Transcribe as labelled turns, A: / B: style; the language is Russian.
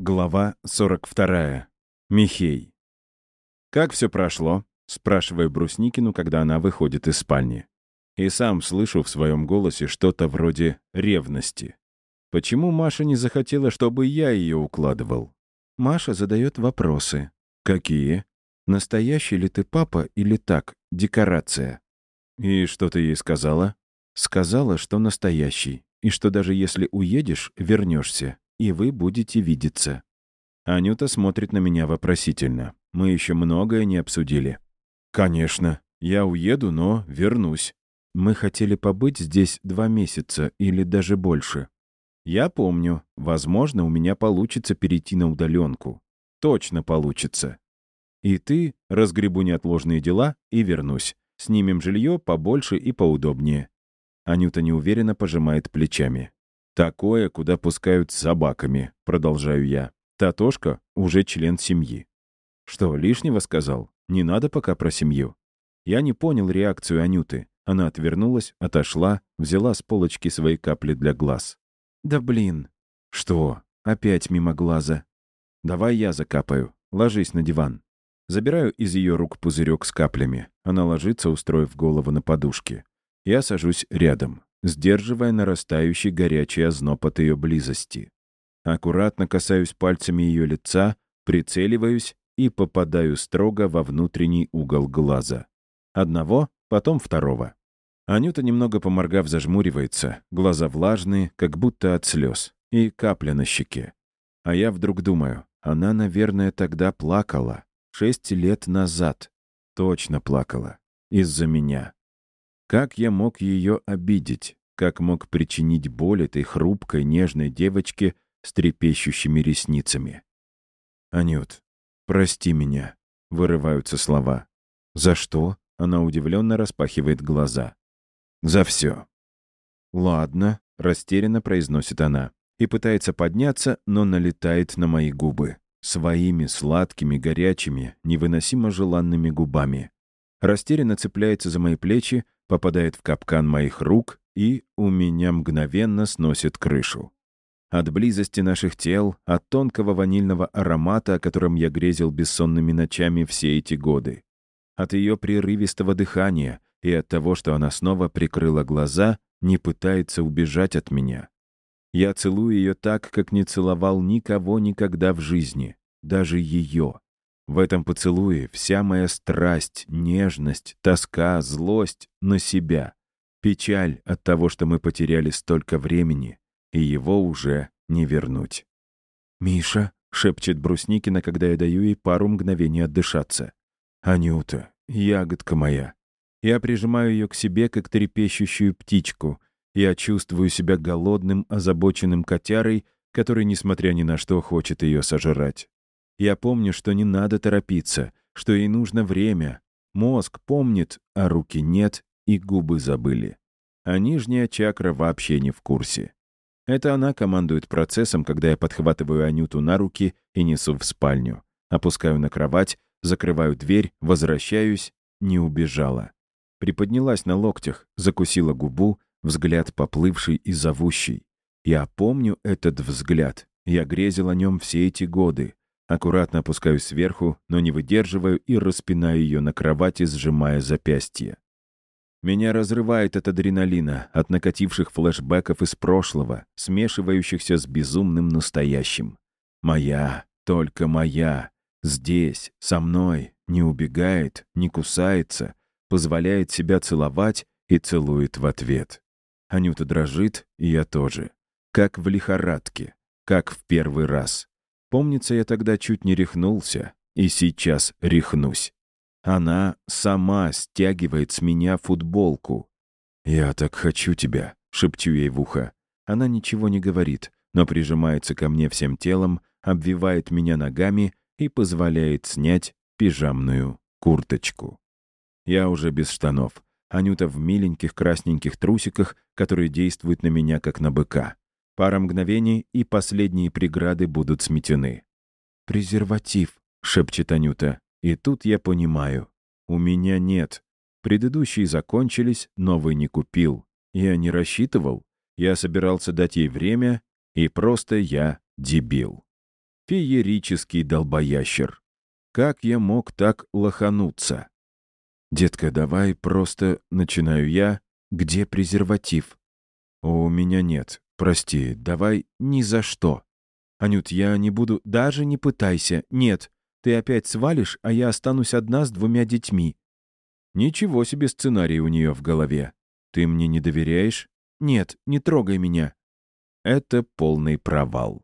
A: Глава 42. Михей. «Как все прошло?» — спрашиваю Брусникину, когда она выходит из спальни. И сам слышу в своем голосе что-то вроде ревности. Почему Маша не захотела, чтобы я ее укладывал? Маша задает вопросы. Какие? Настоящий ли ты папа или так, декорация? И что ты ей сказала? Сказала, что настоящий, и что даже если уедешь, вернешься и вы будете видеться». Анюта смотрит на меня вопросительно. Мы еще многое не обсудили. «Конечно. Я уеду, но вернусь. Мы хотели побыть здесь два месяца или даже больше. Я помню. Возможно, у меня получится перейти на удаленку. Точно получится. И ты, разгребу неотложные дела и вернусь. Снимем жилье побольше и поудобнее». Анюта неуверенно пожимает плечами. Такое, куда пускают с собаками, продолжаю я. Татошка уже член семьи. Что, лишнего сказал? Не надо пока про семью. Я не понял реакцию Анюты. Она отвернулась, отошла, взяла с полочки свои капли для глаз. «Да блин!» «Что? Опять мимо глаза?» «Давай я закапаю. Ложись на диван». Забираю из ее рук пузырек с каплями. Она ложится, устроив голову на подушке. Я сажусь рядом сдерживая нарастающий горячий озноб от ее близости. Аккуратно касаюсь пальцами ее лица, прицеливаюсь и попадаю строго во внутренний угол глаза. Одного, потом второго. Анюта, немного поморгав, зажмуривается, глаза влажные, как будто от слез, и капля на щеке. А я вдруг думаю, она, наверное, тогда плакала. Шесть лет назад. Точно плакала. Из-за меня. Как я мог ее обидеть? Как мог причинить боль этой хрупкой, нежной девочке с трепещущими ресницами? «Анют, прости меня», — вырываются слова. «За что?» — она удивленно распахивает глаза. «За все». «Ладно», — растерянно произносит она и пытается подняться, но налетает на мои губы. Своими сладкими, горячими, невыносимо желанными губами. Растерянно цепляется за мои плечи, попадает в капкан моих рук и у меня мгновенно сносит крышу. От близости наших тел, от тонкого ванильного аромата, о котором я грезил бессонными ночами все эти годы, от ее прерывистого дыхания и от того, что она снова прикрыла глаза, не пытается убежать от меня. Я целую ее так, как не целовал никого никогда в жизни, даже ее. В этом поцелуе вся моя страсть, нежность, тоска, злость на себя. Печаль от того, что мы потеряли столько времени, и его уже не вернуть. «Миша», — шепчет Брусникина, когда я даю ей пару мгновений отдышаться. «Анюта, ягодка моя». Я прижимаю ее к себе, как трепещущую птичку. Я чувствую себя голодным, озабоченным котярой, который, несмотря ни на что, хочет ее сожрать. Я помню, что не надо торопиться, что ей нужно время. Мозг помнит, а руки нет, и губы забыли. А нижняя чакра вообще не в курсе. Это она командует процессом, когда я подхватываю Анюту на руки и несу в спальню. Опускаю на кровать, закрываю дверь, возвращаюсь, не убежала. Приподнялась на локтях, закусила губу, взгляд поплывший и зовущий. Я помню этот взгляд. Я грезил о нем все эти годы. Аккуратно опускаюсь сверху, но не выдерживаю и распинаю ее на кровати, сжимая запястье. Меня разрывает от адреналина, от накативших флешбеков из прошлого, смешивающихся с безумным настоящим. Моя, только моя, здесь, со мной, не убегает, не кусается, позволяет себя целовать и целует в ответ. Анюта дрожит, и я тоже. Как в лихорадке, как в первый раз. Помнится, я тогда чуть не рехнулся, и сейчас рехнусь. Она сама стягивает с меня футболку. «Я так хочу тебя», — шепчу ей в ухо. Она ничего не говорит, но прижимается ко мне всем телом, обвивает меня ногами и позволяет снять пижамную курточку. Я уже без штанов. Анюта в миленьких красненьких трусиках, которые действуют на меня как на быка. Пара мгновений, и последние преграды будут сметены. «Презерватив», — шепчет Анюта. И тут я понимаю. У меня нет. Предыдущие закончились, новый не купил. Я не рассчитывал. Я собирался дать ей время, и просто я дебил. Феерический долбоящер. Как я мог так лохануться? «Детка, давай просто...» — начинаю я. «Где презерватив?» «У меня нет. Прости, давай ни за что». «Анют, я не буду... Даже не пытайся. Нет. Ты опять свалишь, а я останусь одна с двумя детьми». Ничего себе сценарий у нее в голове. «Ты мне не доверяешь?» «Нет, не трогай меня». Это полный провал.